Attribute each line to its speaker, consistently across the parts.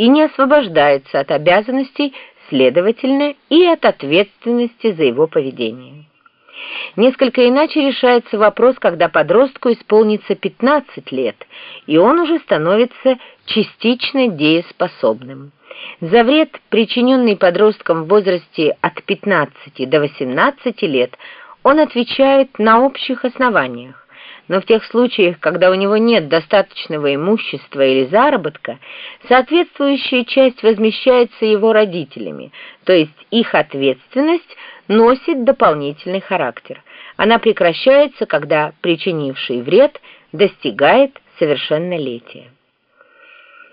Speaker 1: и не освобождается от обязанностей, следовательно, и от ответственности за его поведение. Несколько иначе решается вопрос, когда подростку исполнится 15 лет, и он уже становится частично дееспособным. За вред, причиненный подросткам в возрасте от 15 до 18 лет, он отвечает на общих основаниях. Но в тех случаях, когда у него нет достаточного имущества или заработка, соответствующая часть возмещается его родителями, то есть их ответственность носит дополнительный характер. Она прекращается, когда причинивший вред достигает совершеннолетия.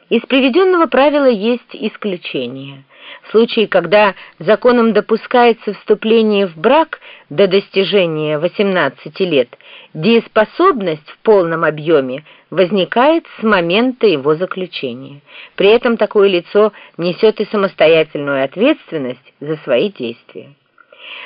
Speaker 1: Из приведенного правила есть исключение. В случае, когда законом допускается вступление в брак до достижения 18 лет, дееспособность в полном объеме возникает с момента его заключения. При этом такое лицо несет и самостоятельную ответственность за свои действия.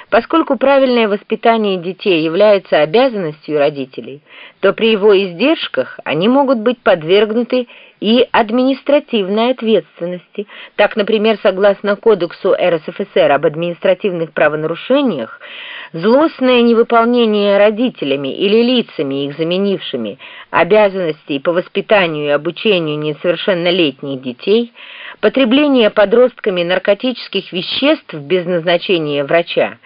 Speaker 1: Поскольку правильное воспитание детей является обязанностью родителей, то при его издержках они могут быть подвергнуты и административной ответственности. Так, например, согласно Кодексу РСФСР об административных правонарушениях, злостное невыполнение родителями или лицами, их заменившими, обязанностей по воспитанию и обучению несовершеннолетних детей, потребление подростками наркотических веществ без назначения врача,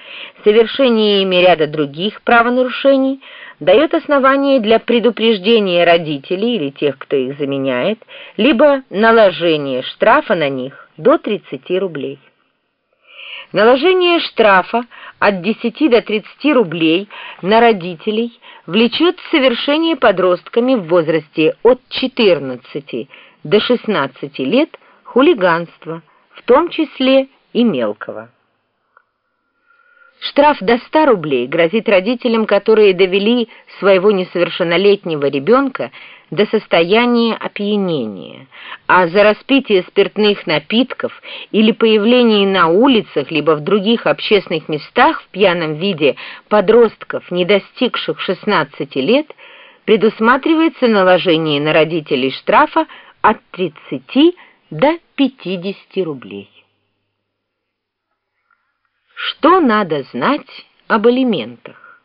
Speaker 1: совершение ими ряда других правонарушений – дает основание для предупреждения родителей или тех, кто их заменяет, либо наложения штрафа на них до 30 рублей. Наложение штрафа от 10 до 30 рублей на родителей влечет совершение подростками в возрасте от 14 до 16 лет хулиганства, в том числе и мелкого. Штраф до 100 рублей грозит родителям, которые довели своего несовершеннолетнего ребенка до состояния опьянения, а за распитие спиртных напитков или появление на улицах либо в других общественных местах в пьяном виде подростков, не достигших 16 лет, предусматривается наложение на родителей штрафа от 30 до 50 рублей. Что надо знать об алиментах?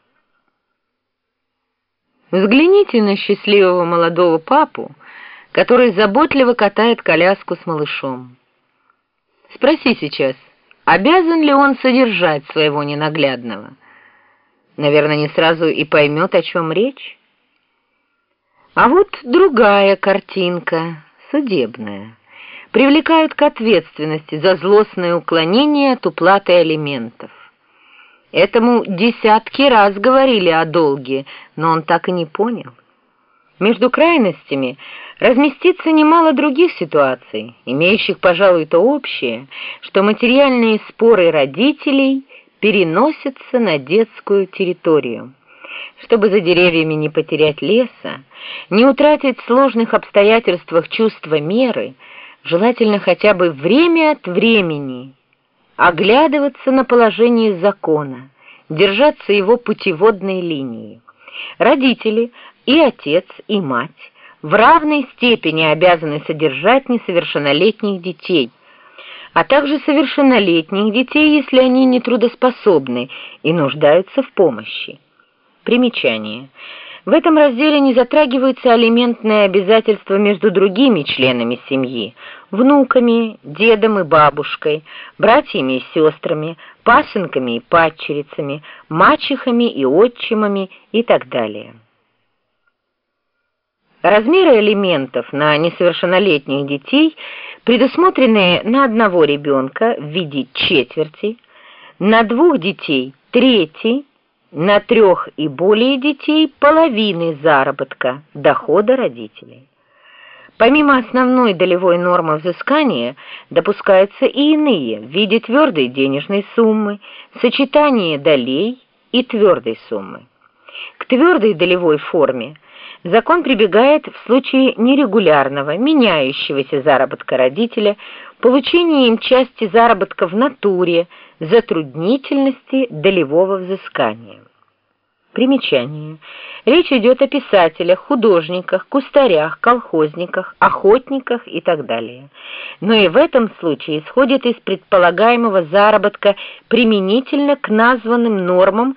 Speaker 1: Взгляните на счастливого молодого папу, который заботливо катает коляску с малышом. Спроси сейчас, обязан ли он содержать своего ненаглядного? Наверное, не сразу и поймет, о чем речь. А вот другая картинка, судебная привлекают к ответственности за злостное уклонение от уплаты алиментов. Этому десятки раз говорили о долге, но он так и не понял. Между крайностями разместится немало других ситуаций, имеющих, пожалуй, то общее, что материальные споры родителей переносятся на детскую территорию. Чтобы за деревьями не потерять леса, не утратить в сложных обстоятельствах чувства меры – желательно хотя бы время от времени оглядываться на положение закона, держаться его путеводной линии. Родители, и отец, и мать в равной степени обязаны содержать несовершеннолетних детей, а также совершеннолетних детей, если они нетрудоспособны и нуждаются в помощи. Примечание. В этом разделе не затрагиваются алиментные обязательства между другими членами семьи, внуками, дедом и бабушкой, братьями и сестрами, пасынками и падчерицами, мачехами и отчимами и так далее. Размеры алиментов на несовершеннолетних детей предусмотрены на одного ребенка в виде четверти, на двух детей – трети, на трех и более детей половины заработка дохода родителей. Помимо основной долевой нормы взыскания допускаются и иные в виде твердой денежной суммы, сочетания долей и твердой суммы. К твердой долевой форме закон прибегает в случае нерегулярного, меняющегося заработка родителя, получения им части заработка в натуре, затруднительности долевого взыскания. Примечание. Речь идет о писателях, художниках, кустарях, колхозниках, охотниках и так далее. Но и в этом случае исходит из предполагаемого заработка применительно к названным нормам